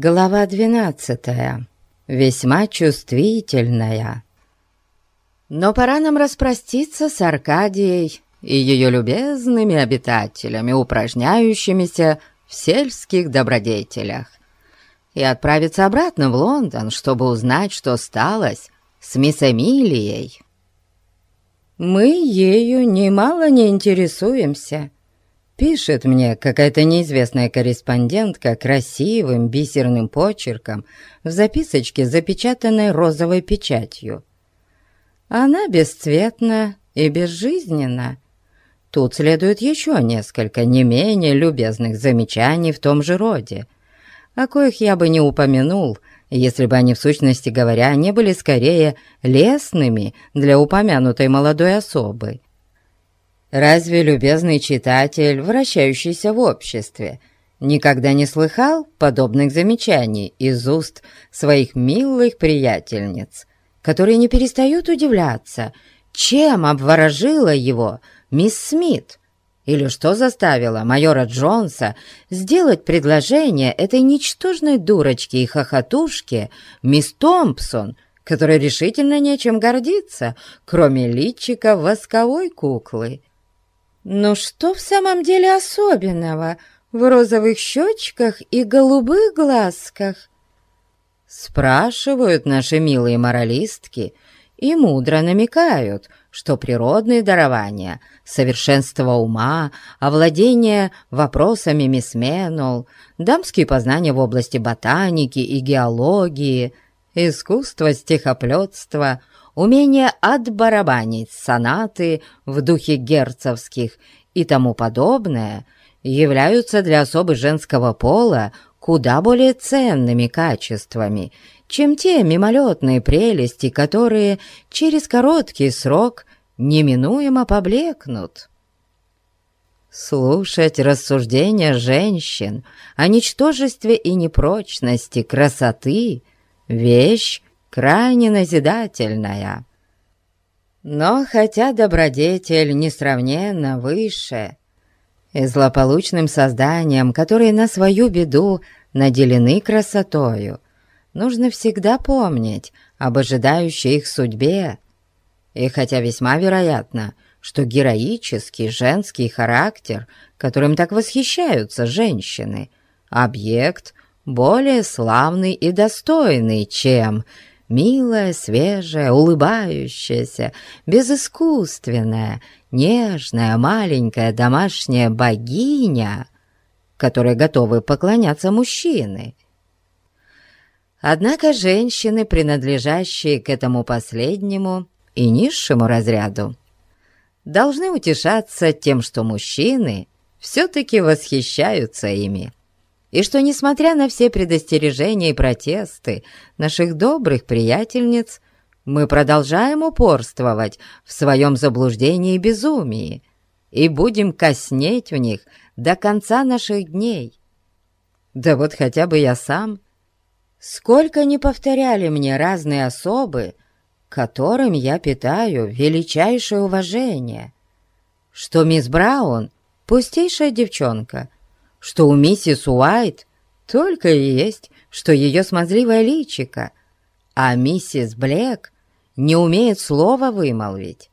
Глава двенадцатая. Весьма чувствительная. Но пора нам распроститься с Аркадией и ее любезными обитателями, упражняющимися в сельских добродетелях, и отправиться обратно в Лондон, чтобы узнать, что сталось с мисс Эмилией. Мы ею немало не интересуемся, Пишет мне какая-то неизвестная корреспондентка красивым бисерным почерком в записочке, запечатанной розовой печатью. Она бесцветна и безжизненна. Тут следует еще несколько не менее любезных замечаний в том же роде, о коих я бы не упомянул, если бы они, в сущности говоря, не были скорее лестными для упомянутой молодой особы. Разве любезный читатель, вращающийся в обществе, никогда не слыхал подобных замечаний из уст своих милых приятельниц, которые не перестают удивляться, чем обворожила его мисс Смит, или что заставило майора Джонса сделать предложение этой ничтожной дурочке и хохотушке мисс Томпсон, которой решительно нечем гордиться, кроме личика восковой куклы. Но что в самом деле особенного в розовых щечках и голубых глазках? Спрашивают наши милые моралистки и мудро намекают, что природные дарования, совершенство ума, овладение вопросами мисс Меннелл, дамские познания в области ботаники и геологии, искусство стихоплетства — умение отбарабанить сонаты в духе герцовских и тому подобное являются для особы женского пола куда более ценными качествами, чем те мимолетные прелести, которые через короткий срок неминуемо поблекнут. Слушать рассуждения женщин о ничтожестве и непрочности красоты — вещь, крайне назидательная. Но хотя добродетель несравненно выше, и злополучным созданиям, которые на свою беду наделены красотою, нужно всегда помнить об ожидающей их судьбе. И хотя весьма вероятно, что героический женский характер, которым так восхищаются женщины, объект более славный и достойный, чем Милая, свежая, улыбающаяся, безыскусственная, нежная, маленькая домашняя богиня, которой готовы поклоняться мужчины. Однако женщины, принадлежащие к этому последнему и низшему разряду, должны утешаться тем, что мужчины все-таки восхищаются ими и что, несмотря на все предостережения и протесты наших добрых приятельниц, мы продолжаем упорствовать в своем заблуждении и безумии и будем коснеть в них до конца наших дней. Да вот хотя бы я сам. Сколько не повторяли мне разные особы, которым я питаю величайшее уважение, что мисс Браун — пустейшая девчонка — что у миссис Уайт только и есть, что ее смазливое личико, а миссис Блэк не умеет слова вымолвить.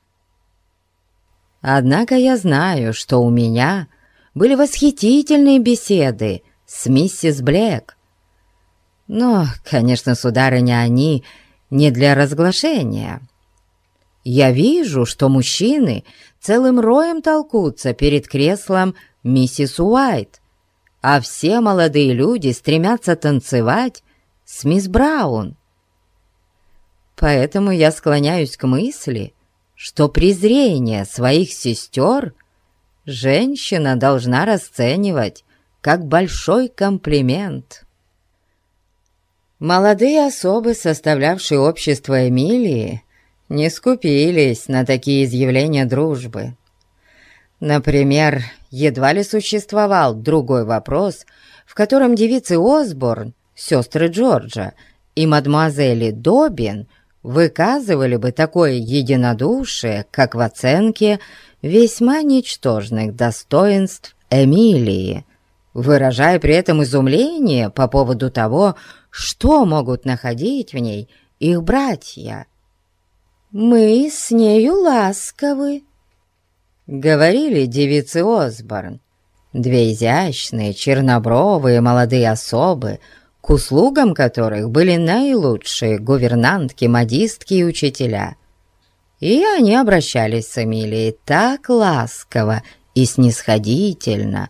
Однако я знаю, что у меня были восхитительные беседы с миссис Блэк. Но, конечно, сударыня, они не для разглашения. Я вижу, что мужчины целым роем толкутся перед креслом миссис Уайт, а все молодые люди стремятся танцевать с мисс Браун. Поэтому я склоняюсь к мысли, что презрение своих сестер женщина должна расценивать как большой комплимент. Молодые особы, составлявшие общество Эмилии, не скупились на такие изъявления дружбы. Например, едва ли существовал другой вопрос, в котором девицы Осборн, сестры Джорджа и мадемуазели Добин выказывали бы такое единодушие, как в оценке весьма ничтожных достоинств Эмилии, выражая при этом изумление по поводу того, что могут находить в ней их братья. «Мы с нею ласковы», — говорили девицы Осборн, две изящные, чернобровые молодые особы, к услугам которых были наилучшие гувернантки, модистки и учителя. И они обращались с Эмилией так ласково и снисходительно,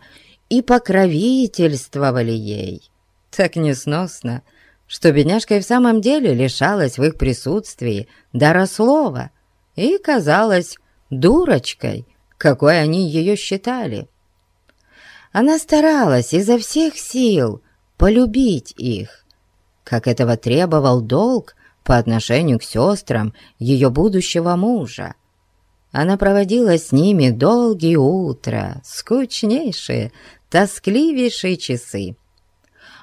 и покровительствовали ей, так несносно, что бедняжка и в самом деле лишалась в их присутствии дара слова и казалась дурочкой, какой они ее считали. Она старалась изо всех сил полюбить их, как этого требовал долг по отношению к сестрам ее будущего мужа. Она проводила с ними долгие утра, скучнейшие, тоскливейшие часы.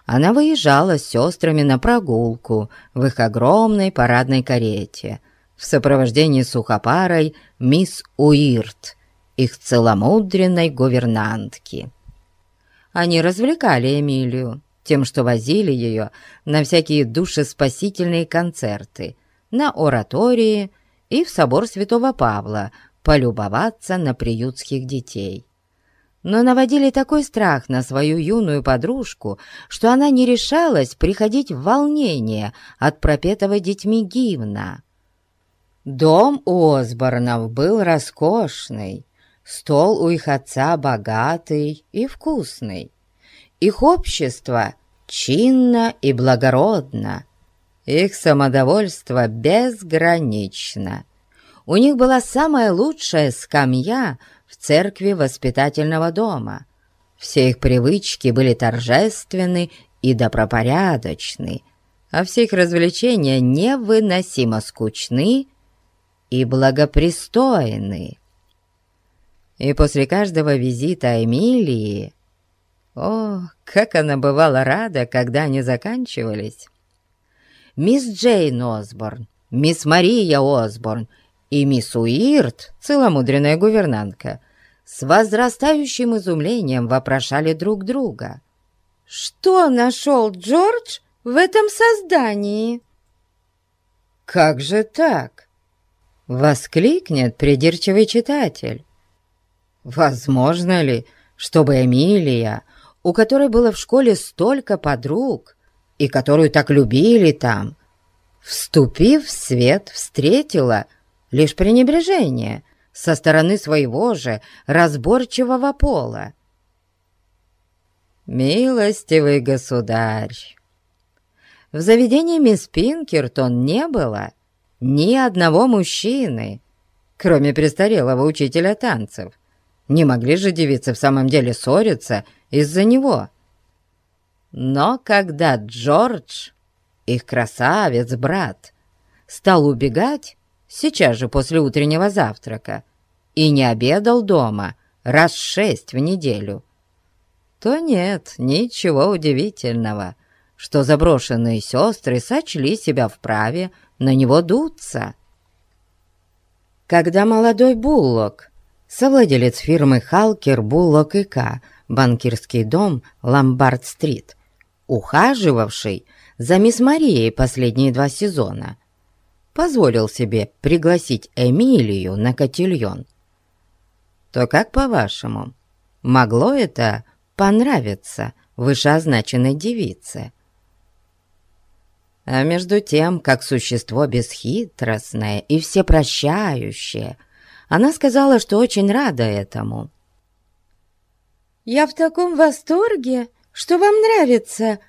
Она выезжала с сестрами на прогулку в их огромной парадной карете в сопровождении сухопарой мисс Уирт, их целомудренной гувернантки. Они развлекали Эмилию тем, что возили ее на всякие душеспасительные концерты, на оратории и в собор Святого Павла полюбоваться на приютских детей. Но наводили такой страх на свою юную подружку, что она не решалась приходить в волнение от пропетого детьми гимна. Дом у Осборнов был роскошный, стол у их отца богатый и вкусный. Их общество чинно и благородно, их самодовольство безгранично. У них была самая лучшая скамья в церкви воспитательного дома. Все их привычки были торжественны и добропорядочны, а все их развлечения невыносимо скучны и благопристойны. И после каждого визита Эмилии о, как она бывала рада, когда они заканчивались! Мисс Джейн Осборн, мисс Мария Осборн и мисс Уирт, целомудренная гувернантка, с возрастающим изумлением вопрошали друг друга. «Что нашел Джордж в этом создании?» «Как же так?» — воскликнет придирчивый читатель. «Возможно ли, чтобы Эмилия у которой было в школе столько подруг и которую так любили там, вступив в свет, встретила лишь пренебрежение со стороны своего же разборчивого пола. «Милостивый государь!» В заведении мисс Пинкертон не было ни одного мужчины, кроме престарелого учителя танцев. Не могли же девицы в самом деле ссориться из-за него. Но когда Джордж, их красавец-брат, стал убегать сейчас же после утреннего завтрака и не обедал дома раз шесть в неделю, то нет ничего удивительного, что заброшенные сестры сочли себя вправе на него дуться. Когда молодой Буллок, совладелец фирмы «Халкер, Буллок и К», банкирский дом Ломбард-стрит, ухаживавший за мисс Марией последние два сезона, позволил себе пригласить Эмилию на котельон. То как, по-вашему, могло это понравиться вышеозначенной девице? А между тем, как существо бесхитростное и всепрощающее, она сказала, что очень рада этому — я в таком восторге, что вам нравится,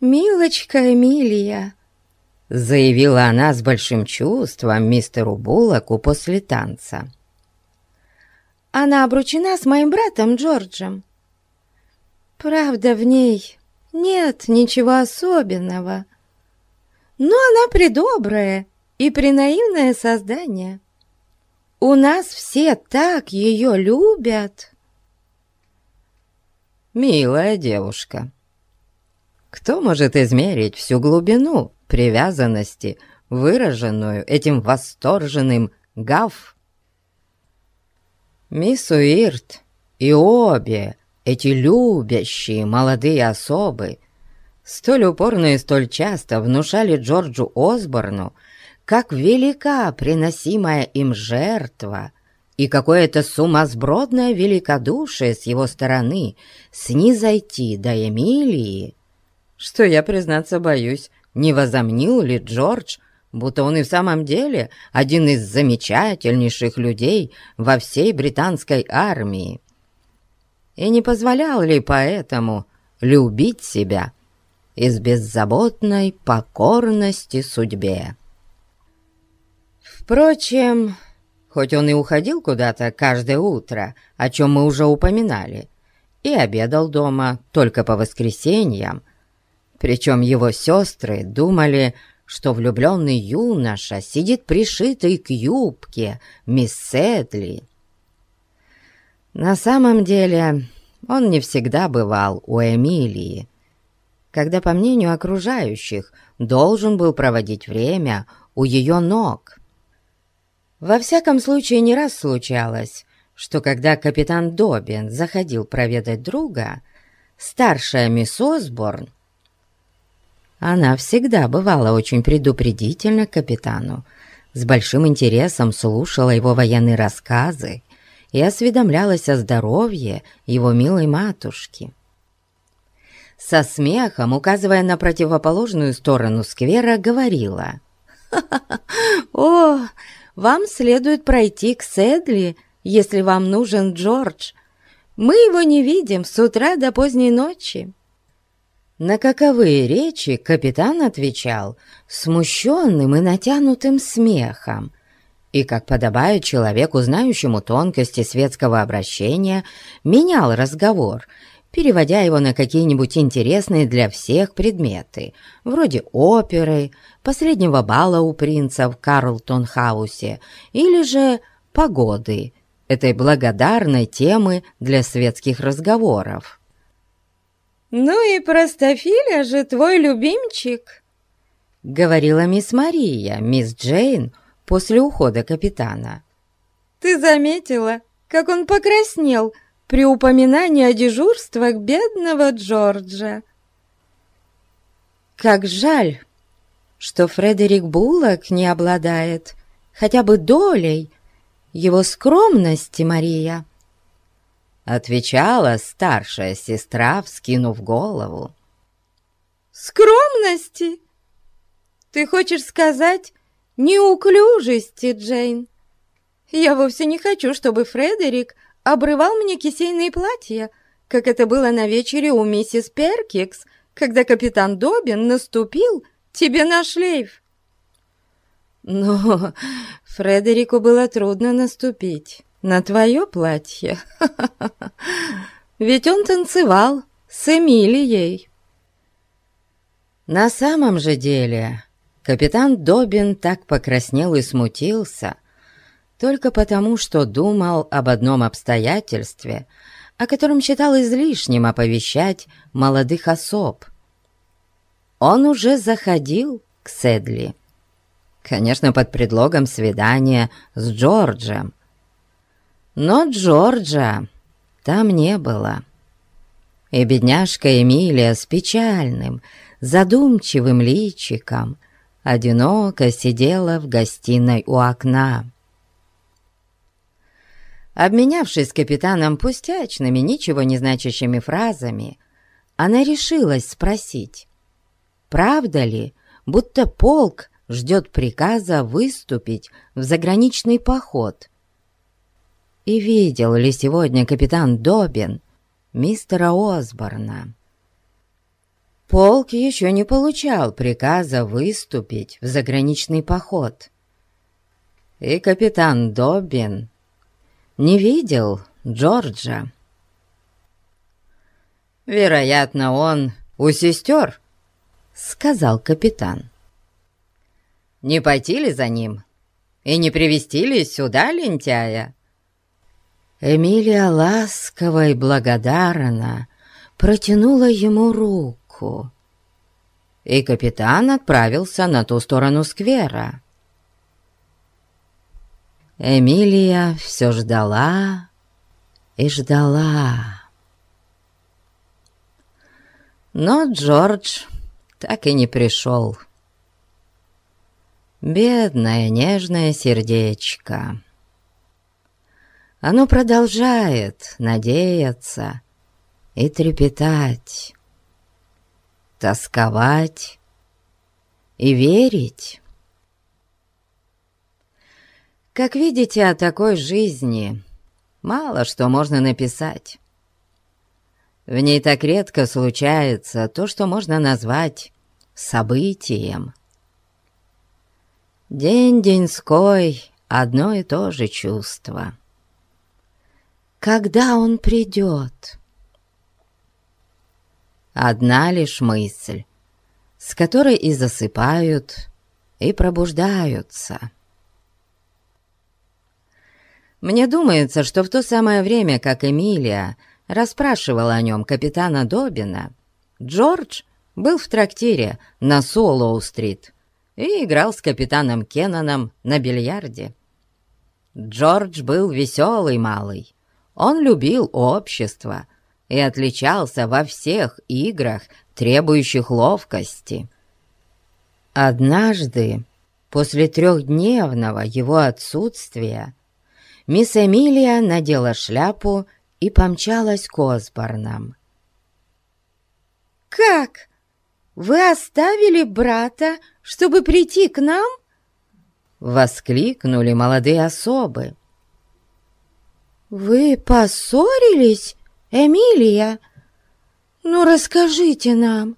милочка Эмилия!» Заявила она с большим чувством мистеру Буллоку после танца. «Она обручена с моим братом Джорджем. Правда, в ней нет ничего особенного, но она придобрая и принаивное создание. У нас все так ее любят!» милая девушка. Кто может измерить всю глубину привязанности, выраженную этим восторженным гав? Мисс Уирт и обе эти любящие молодые особы столь упорно и столь часто внушали Джорджу Осборну, как велика приносимая им жертва и какое-то сумасбродное великодушие с его стороны снизойти до Эмилии, что я, признаться, боюсь, не возомнил ли Джордж, будто он и в самом деле один из замечательнейших людей во всей британской армии. И не позволял ли поэтому любить себя из беззаботной покорности судьбе. Впрочем, хоть он и уходил куда-то каждое утро, о чем мы уже упоминали, и обедал дома только по воскресеньям, причем его сестры думали, что влюбленный юноша сидит пришитый к юбке мисс Сэдли. На самом деле он не всегда бывал у Эмилии, когда, по мнению окружающих, должен был проводить время у ее ног. Во всяком случае, не раз случалось, что когда капитан Добин заходил проведать друга, старшая мисс Осборн она всегда бывала очень предупредительна капитану, с большим интересом слушала его военные рассказы и осведомлялась о здоровье его милой матушки. Со смехом, указывая на противоположную сторону сквера, говорила «О, вам следует пройти к Седли, если вам нужен Джордж. Мы его не видим с утра до поздней ночи». На каковые речи капитан отвечал смущенным и натянутым смехом, и, как подобает человеку, знающему тонкости светского обращения, менял разговор, переводя его на какие-нибудь интересные для всех предметы, вроде оперы, последнего бала у принца в Карлтон-хаусе или же погоды, этой благодарной темы для светских разговоров. «Ну и простофиля же твой любимчик!» — говорила мисс Мария, мисс Джейн, после ухода капитана. «Ты заметила, как он покраснел при упоминании о дежурствах бедного Джорджа?» «Как жаль, что Фредерик Буллок не обладает хотя бы долей его скромности, Мария!» Отвечала старшая сестра, вскинув голову. «Скромности? Ты хочешь сказать неуклюжести, Джейн? Я вовсе не хочу, чтобы Фредерик обрывал мне кисейные платья, как это было на вечере у миссис Перкикс, когда капитан Добин наступил тебе на шлейф. Но Фредерику было трудно наступить на твое платье. Ведь он танцевал с Эмилией. На самом же деле капитан Добин так покраснел и смутился только потому, что думал об одном обстоятельстве, о котором считал излишним оповещать молодых особ. Он уже заходил к Седли. Конечно, под предлогом свидания с Джорджем, но Джорджа там не было. И бедняжка Эмилия с печальным, задумчивым личиком одиноко сидела в гостиной у окна. Обменявшись с капитаном пустячными, ничего не значащими фразами, она решилась спросить, правда ли, будто полк ждет приказа выступить в заграничный поход и видел ли сегодня капитан Добин мистера Осборна. Полк еще не получал приказа выступить в заграничный поход. И капитан Добин не видел Джорджа. «Вероятно, он у сестер», — сказал капитан. «Не пойти ли за ним? И не привести ли сюда лентяя?» Эмилия ласково и благодарна протянула ему руку, и капитан отправился на ту сторону сквера. Эмилия все ждала и ждала. Но Джордж так и не пришел. Бедное нежное сердечко. Оно продолжает надеяться и трепетать, тосковать и верить. Как видите, о такой жизни мало что можно написать. В ней так редко случается то, что можно назвать событием. День-деньской — одно и то же чувство. Когда он придет? Одна лишь мысль, с которой и засыпают, и пробуждаются. Мне думается, что в то самое время, как Эмилия расспрашивала о нем капитана Добина, Джордж был в трактире на Солоу-стрит и играл с капитаном Кенноном на бильярде. Джордж был веселый малый. Он любил общество и отличался во всех играх, требующих ловкости. Однажды, после трехдневного его отсутствия, мисс Эмилия надела шляпу и помчалась к Осборнам. «Как? Вы оставили брата, чтобы прийти к нам?» Воскликнули молодые особы. «Вы поссорились, Эмилия? Ну, расскажите нам».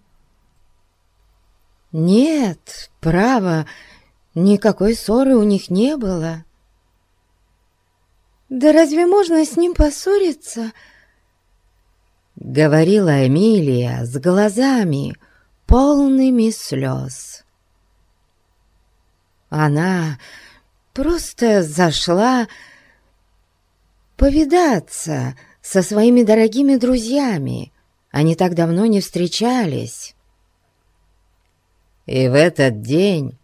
«Нет, право, никакой ссоры у них не было». «Да разве можно с ним поссориться?» Говорила Эмилия с глазами, полными слез. Она просто зашла повидаться со своими дорогими друзьями. Они так давно не встречались. И в этот день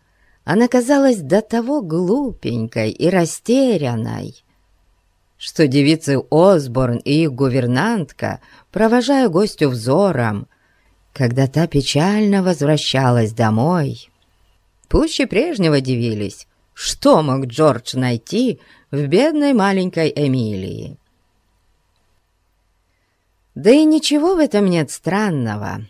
она казалась до того глупенькой и растерянной, что девицы Осборн и их гувернантка, провожая гостю взором, когда та печально возвращалась домой, пуще прежнего дивились, что мог Джордж найти в бедной маленькой Эмилии. Да и ничего в этом нет странного.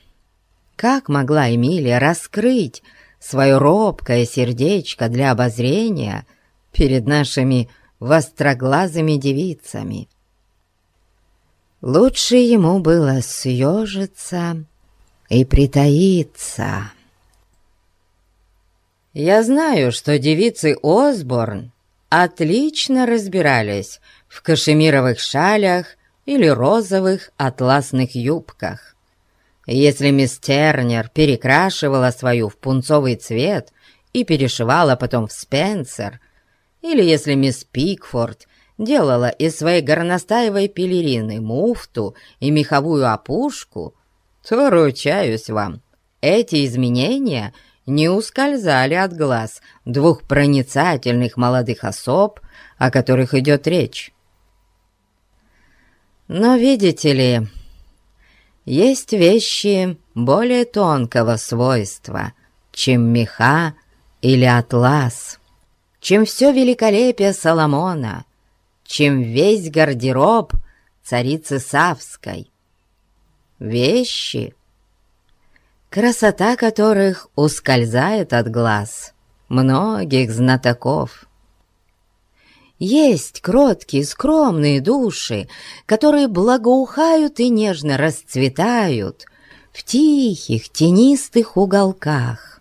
Как могла Эмилия раскрыть свое робкое сердечко для обозрения перед нашими востроглазыми девицами. Лучше ему было съежиться и притаиться. Я знаю, что девицы Осборн отлично разбирались в кашемировых шалях или розовых атласных юбках. Если мисс Тернер перекрашивала свою в пунцовый цвет и перешивала потом в Спенсер, или если мисс Пикфорд делала из своей горностаевой пелерины муфту и меховую опушку, то, ручаюсь вам, эти изменения не ускользали от глаз двух проницательных молодых особ, о которых идет речь. Но, видите ли, есть вещи более тонкого свойства, чем меха или атлас чем все великолепие Соломона, чем весь гардероб царицы Савской. Вещи, красота которых ускользает от глаз многих знатоков. Есть кроткие, скромные души, которые благоухают и нежно расцветают в тихих, тенистых уголках.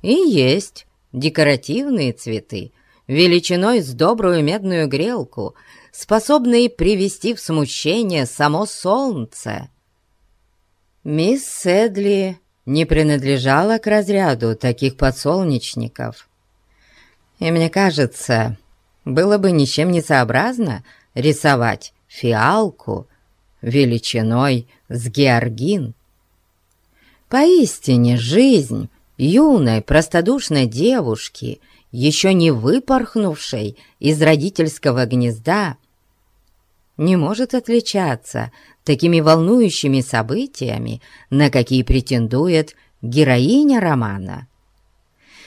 И есть декоративные цветы, величиной с добрую медную грелку, способные привести в смущение само солнце. Мисс Седли не принадлежала к разряду таких подсолнечников. И мне кажется, было бы ничем не сообразно рисовать фиалку величиной с георгин. Поистине жизнь юной, простодушной девушки, еще не выпорхнувшей из родительского гнезда, не может отличаться такими волнующими событиями, на какие претендует героиня романа.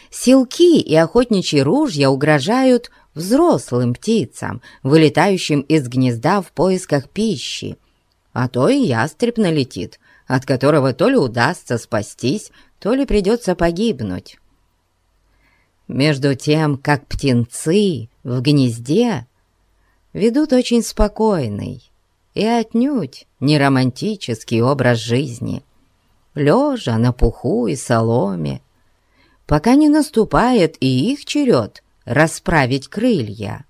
Силки и охотничьи ружья угрожают взрослым птицам, вылетающим из гнезда в поисках пищи, а то и ястреб налетит, от которого то ли удастся спастись, то ли придется погибнуть. Между тем, как птенцы в гнезде ведут очень спокойный и отнюдь не романтический образ жизни, лежа на пуху и соломе, пока не наступает и их черед расправить крылья.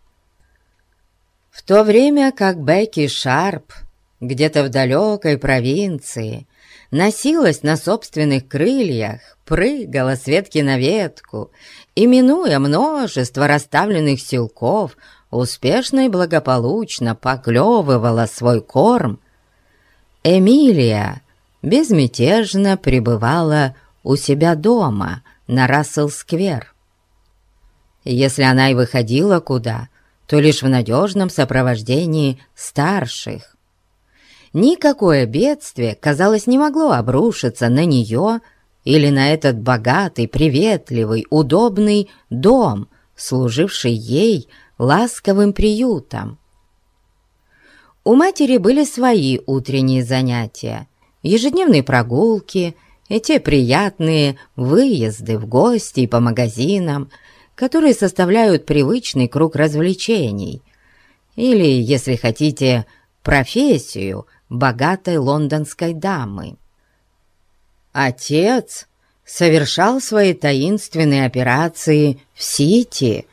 В то время как Бекки Шарп где-то в далекой провинции носилась на собственных крыльях, прыгала с ветки на ветку и, минуя множество расставленных силков, успешно и благополучно поклевывала свой корм, Эмилия безмятежно пребывала у себя дома на Рассел-сквер. Если она и выходила куда, то лишь в надежном сопровождении старших. Никакое бедствие, казалось, не могло обрушиться на нее или на этот богатый, приветливый, удобный дом, служивший ей ласковым приютом. У матери были свои утренние занятия, ежедневные прогулки и те приятные выезды в гости и по магазинам, которые составляют привычный круг развлечений, или, если хотите, профессию богатой лондонской дамы. Отец совершал свои таинственные операции в Сити,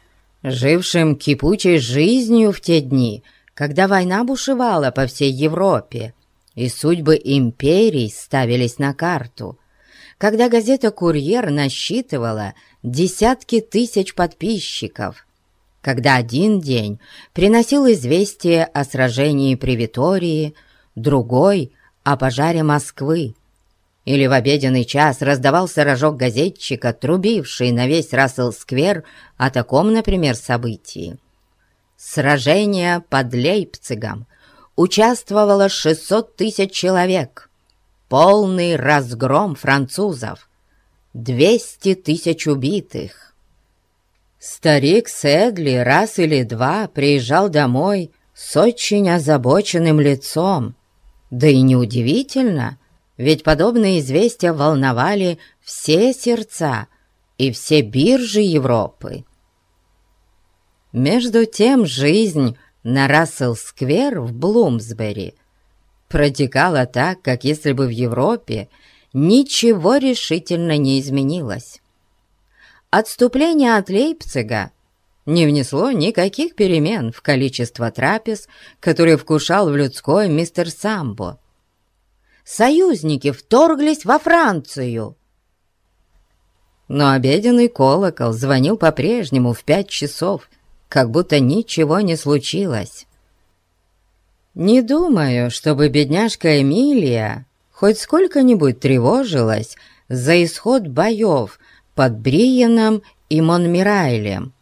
жившим кипучей жизнью в те дни, когда война бушевала по всей Европе, и судьбы империй ставились на карту, когда газета «Курьер» насчитывала десятки тысяч подписчиков, когда один день приносил известие о сражении при Витории, другой — о пожаре Москвы, или в обеденный час раздавался рожок газетчика, трубивший на весь Рассел-сквер о таком, например, событии. Сражение под Лейпцигом участвовало 600 тысяч человек. Полный разгром французов. 200 тысяч убитых. Старик Сэдли раз или два приезжал домой с очень озабоченным лицом. Да и неудивительно, ведь подобные известия волновали все сердца и все биржи Европы. Между тем жизнь на Рассел-сквер в Блумсбери протекала так, как если бы в Европе ничего решительно не изменилось. Отступление от Лейпцига не внесло никаких перемен в количество трапез, которые вкушал в людской мистер Самбо союзники вторглись во Францию. Но обеденный колокол звонил по-прежнему в пять часов, как будто ничего не случилось. Не думаю, чтобы бедняжка Эмилия хоть сколько-нибудь тревожилась за исход боев под Бриеном и Монмирайлем,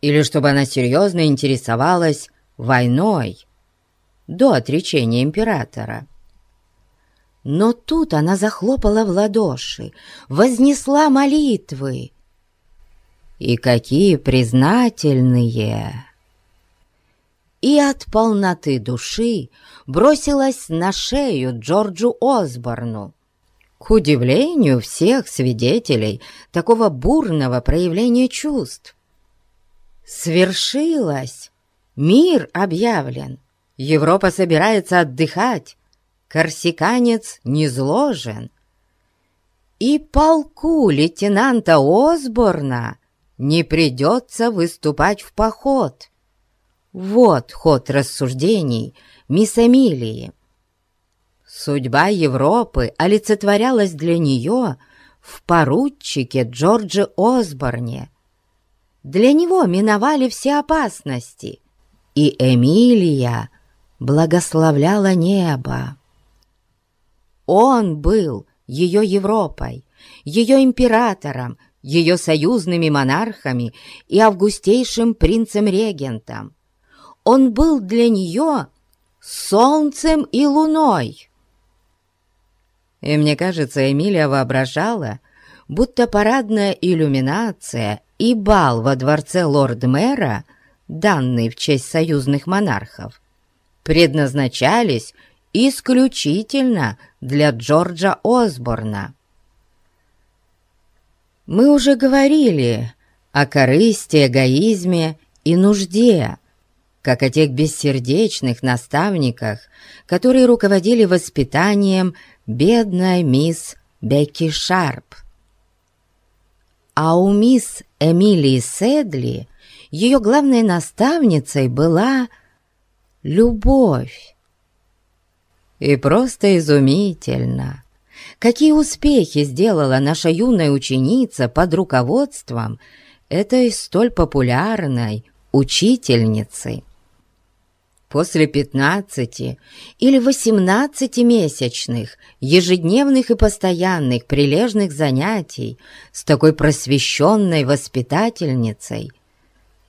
или чтобы она серьезно интересовалась войной до отречения императора. Но тут она захлопала в ладоши, вознесла молитвы. И какие признательные! И от полноты души бросилась на шею Джорджу Осборну. К удивлению всех свидетелей такого бурного проявления чувств. Свершилось! Мир объявлен! Европа собирается отдыхать, корсиканец не зложен. И полку лейтенанта Осборна не придется выступать в поход. Вот ход рассуждений мисс Эмилии. Судьба Европы олицетворялась для нее в поручике Джорджи Осборне. Для него миновали все опасности, и Эмилия благословляла небо. Он был ее Европой, ее императором, ее союзными монархами и августейшим принцем-регентом. Он был для нее солнцем и луной. И мне кажется, Эмилия воображала, будто парадная иллюминация и бал во дворце лорд-мэра, данный в честь союзных монархов, предназначались исключительно для Джорджа Осборна. Мы уже говорили о корысти, эгоизме и нужде, как о тех бессердечных наставниках, которые руководили воспитанием бедной мисс Бекки Шарп. А у мисс Эмилии Седли ее главной наставницей была любовь. И просто изумительно, какие успехи сделала наша юная ученица под руководством этой столь популярной учительницы. После пятнадцати или восемнадцати месячных ежедневных и постоянных прилежных занятий с такой просвещенной воспитательницей,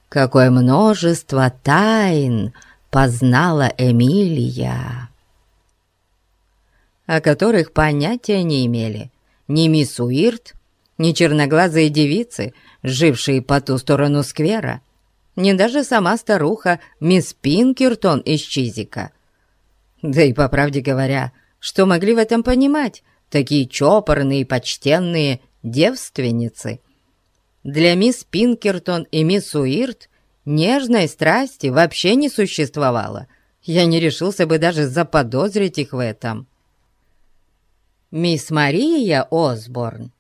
какое множество тайн познала Эмилия, о которых понятия не имели ни мисс Уирт, ни черноглазые девицы, жившие по ту сторону сквера, ни даже сама старуха мисс Пинкертон из Чизика. Да и, по правде говоря, что могли в этом понимать такие чопорные и почтенные девственницы? Для мисс Пинкертон и мисс Уирт нежной страсти вообще не существовало. Я не решился бы даже заподозрить их в этом. Мисс Мария Осборн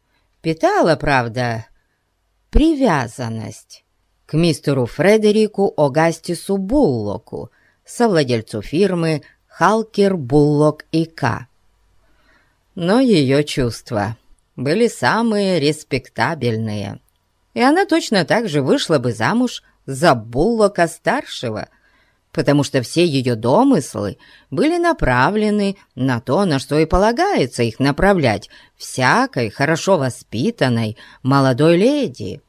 питала, правда, привязанность к мистеру Фредерику Огастису Буллоку, совладельцу фирмы «Халкер, Буллок и К». Но ее чувства были самые респектабельные, и она точно так же вышла бы замуж за Буллока-старшего, потому что все ее домыслы были направлены на то, на что и полагается их направлять всякой хорошо воспитанной молодой леди,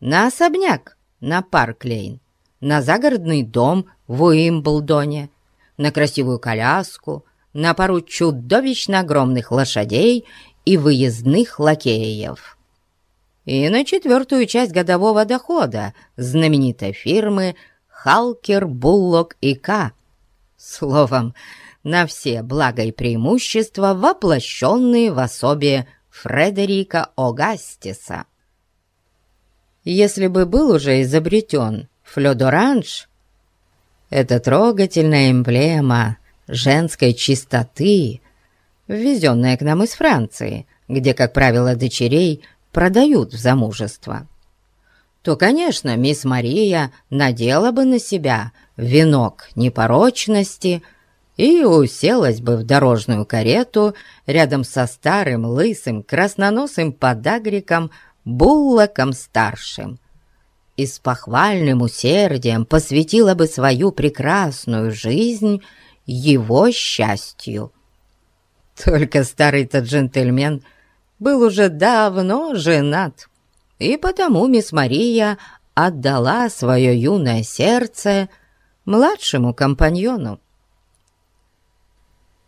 на особняк, на Парк-Лейн, на загородный дом в Уимблдоне, на красивую коляску, на пару чудовищно огромных лошадей и выездных лакеев. И на четвертую часть годового дохода знаменитой фирмы «Халкер, Буллок и К». Словом, на все блага и преимущества, воплощенные в особе Фредерика Огастиса. Если бы был уже изобретен флёдоранж, это трогательная эмблема женской чистоты, ввезенная к нам из Франции, где, как правило, дочерей продают в замужество, то, конечно, мисс Мария надела бы на себя венок непорочности и уселась бы в дорожную карету рядом со старым лысым красноносым подагриком Буллоком-старшим и с похвальным усердием посвятила бы свою прекрасную жизнь его счастью. Только старый-то джентльмен был уже давно женат, и потому мисс Мария отдала свое юное сердце младшему компаньону.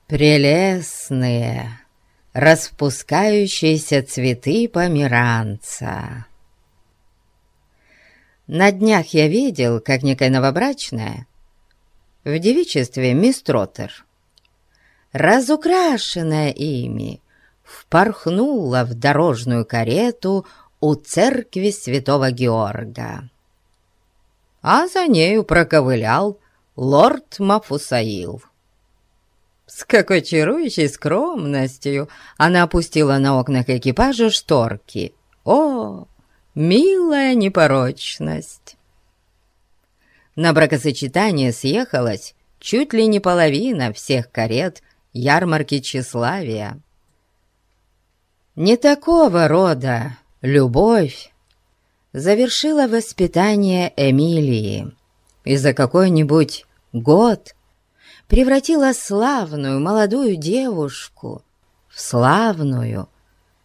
«Прелестные!» Распускающиеся цветы померанца. На днях я видел, как некая новобрачная в девичестве мисс Троттер, разукрашенная ими, впорхнула в дорожную карету у церкви святого Георга. А за нею проковылял лорд Мафусаил. С какой чарующей скромностью она опустила на окнах экипажа шторки. О, милая непорочность! На бракосочетание съехалась чуть ли не половина всех карет ярмарки тщеславия. Не такого рода любовь завершила воспитание Эмилии, и за какой-нибудь год превратила славную молодую девушку в славную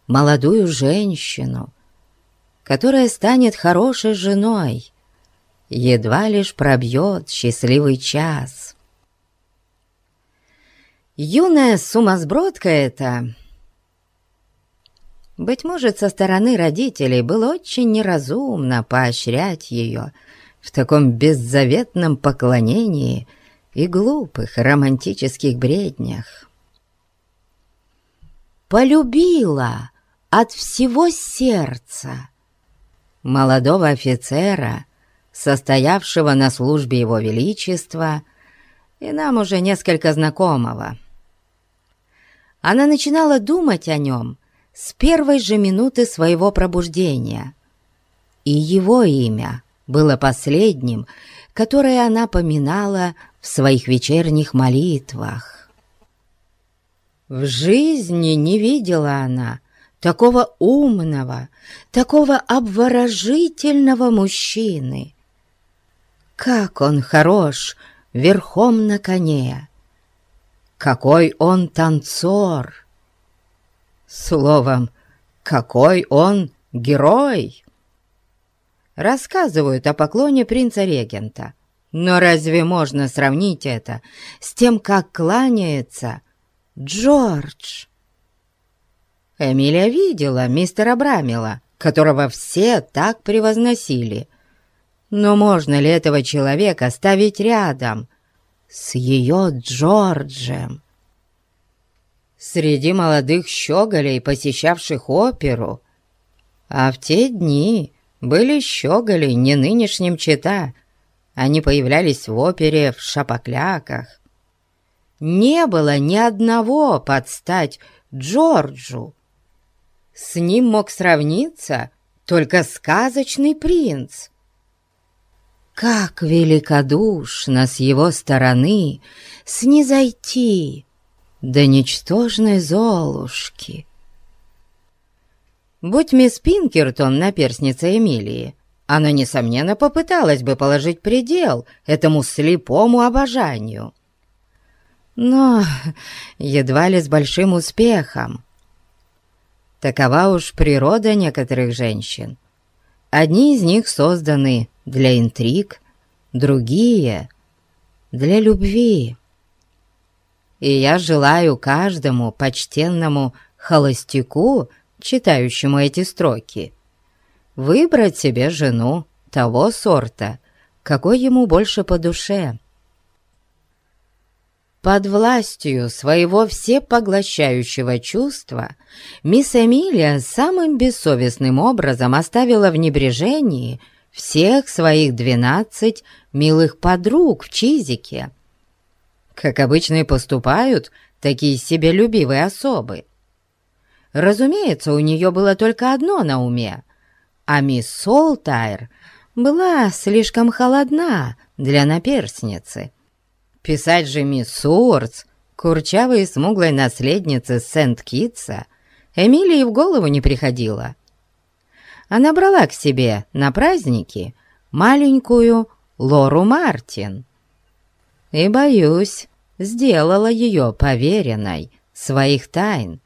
молодую женщину, которая станет хорошей женой, едва лишь пробьет счастливый час. Юная сумасбродка эта... Быть может, со стороны родителей было очень неразумно поощрять ее в таком беззаветном поклонении и глупых романтических бреднях. Полюбила от всего сердца молодого офицера, состоявшего на службе его величества, и нам уже несколько знакомого. Она начинала думать о нем с первой же минуты своего пробуждения, и его имя было последним, которое она поминала в своих вечерних молитвах. В жизни не видела она такого умного, такого обворожительного мужчины. Как он хорош верхом на коне! Какой он танцор! Словом, какой он герой! Рассказывают о поклоне принца-регента. Но разве можно сравнить это с тем, как кланяется Джордж? Эмилия видела мистера Брамила, которого все так превозносили. Но можно ли этого человека ставить рядом с ее Джорджем? Среди молодых щеголей, посещавших оперу, а в те дни были щеголи не нынешним чета, они появлялись в опере в шапокляках. Не было ни одного под стать Джорджу. С ним мог сравниться только сказочный принц. Как великодушно с его стороны снизойти до ничтожной Золушки. Будь мисс Пинкертон наперсница Эмилии, она, несомненно, попыталась бы положить предел этому слепому обожанию. Но едва ли с большим успехом. Такова уж природа некоторых женщин. Одни из них созданы для интриг, другие — для любви. И я желаю каждому почтенному холостяку, читающему эти строки, выбрать себе жену того сорта, какой ему больше по душе под властью своего всепоглощающего чувства мисс Эмилия самым бессовестным образом оставила в небрежении всех своих двенадцать милых подруг в Чизике. Как обычно и поступают такие себелюбивые особы. Разумеется, у нее было только одно на уме, а мисс Солтайр была слишком холодна для наперсницы. Писать же мисс Уортс, курчавой и смуглой наследницы Сент-Китса, Эмилии в голову не приходило. Она брала к себе на праздники маленькую Лору Мартин. И, боюсь, сделала ее поверенной своих тайн,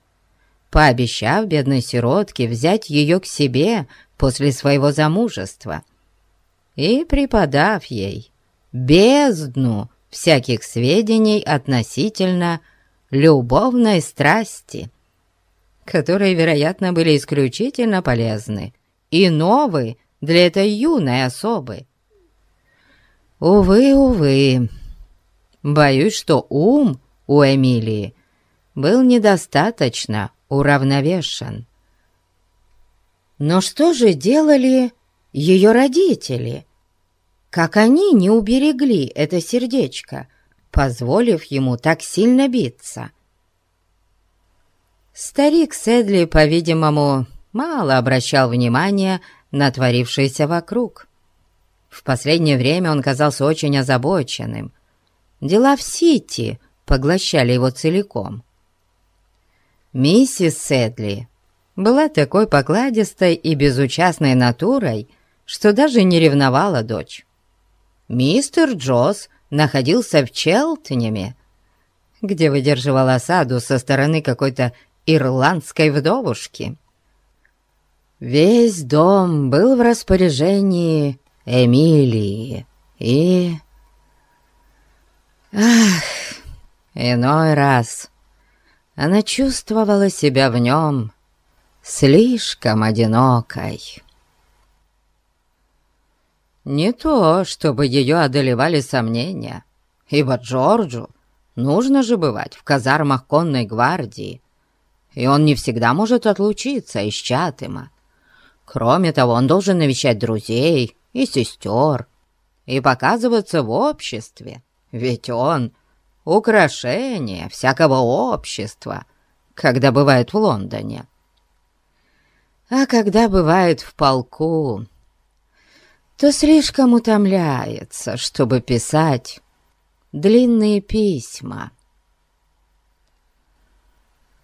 пообещав бедной сиротке взять ее к себе после своего замужества и преподав ей бездну всяких сведений относительно любовной страсти, которые, вероятно, были исключительно полезны и новы для этой юной особы. Увы, увы, боюсь, что ум у Эмилии был недостаточно уравновешен. Но что же делали ее родители? Как они не уберегли это сердечко, позволив ему так сильно биться? Старик Седли, по-видимому, мало обращал внимания на творившееся вокруг. В последнее время он казался очень озабоченным. Дела в Сити поглощали его целиком. Миссис Седли была такой покладистой и безучастной натурой, что даже не ревновала дочь мистер Джосс находился в Челтнеме, где выдерживал осаду со стороны какой-то ирландской вдовушки. Весь дом был в распоряжении Эмилии, и... Ах, Иной раз она чувствовала себя в нем слишком одинокой. Не то, чтобы ее одолевали сомнения, ибо Джорджу нужно же бывать в казармах конной гвардии, и он не всегда может отлучиться из Чатыма. Кроме того, он должен навещать друзей и сестер и показываться в обществе, ведь он — украшение всякого общества, когда бывает в Лондоне. А когда бывает в полку, то слишком утомляется, чтобы писать длинные письма.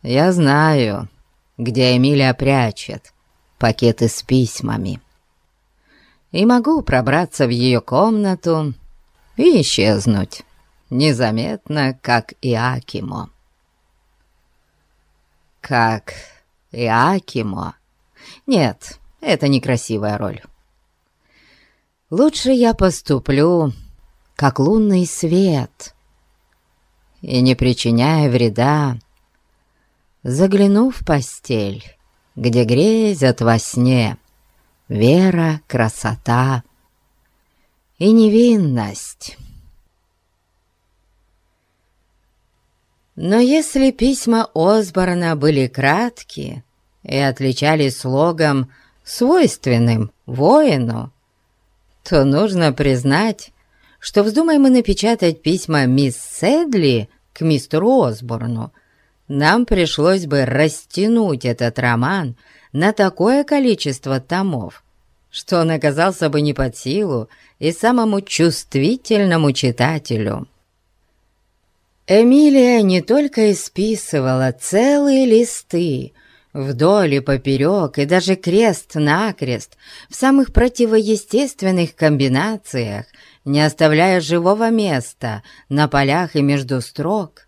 Я знаю, где Эмилия прячет пакеты с письмами. И могу пробраться в ее комнату и исчезнуть незаметно, как Иакимо. Как Иакимо? Нет, это некрасивая роль. Лучше я поступлю, как лунный свет, и, не причиняя вреда, загляну в постель, где грезят во сне вера, красота и невинность. Но если письма Осборна были краткие и отличались слогом, свойственным воину, то нужно признать, что вздумаем мы напечатать письма мисс Седли к мистеру Осборну, нам пришлось бы растянуть этот роман на такое количество томов, что он оказался бы не под силу и самому чувствительному читателю. Эмилия не только исписывала целые листы, вдоль и поперек, и даже крест-накрест, в самых противоестественных комбинациях, не оставляя живого места на полях и между строк,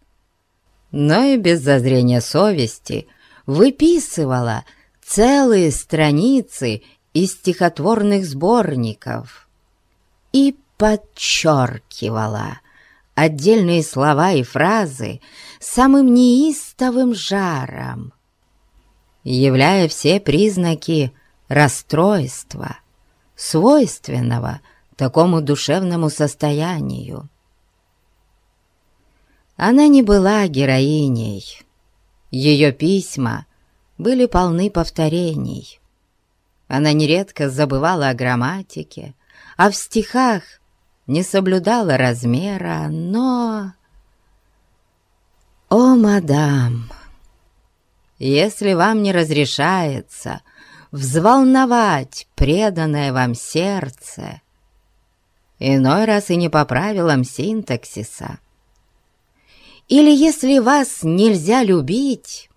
но и без зазрения совести выписывала целые страницы из стихотворных сборников и подчеркивала отдельные слова и фразы самым неистовым жаром, являя все признаки расстройства, свойственного такому душевному состоянию. Она не была героиней. Ее письма были полны повторений. Она нередко забывала о грамматике, а в стихах не соблюдала размера, но... «О, мадам!» Если вам не разрешается взволновать преданное вам сердце, иной раз и не по правилам синтаксиса. Или если вас нельзя любить,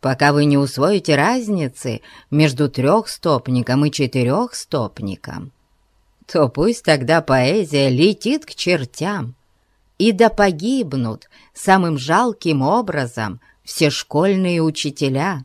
пока вы не усвоите разницы между трехстопником и четырехстопником, то пусть тогда поэзия летит к чертям, и да погибнут самым жалким образом все школьные учителя.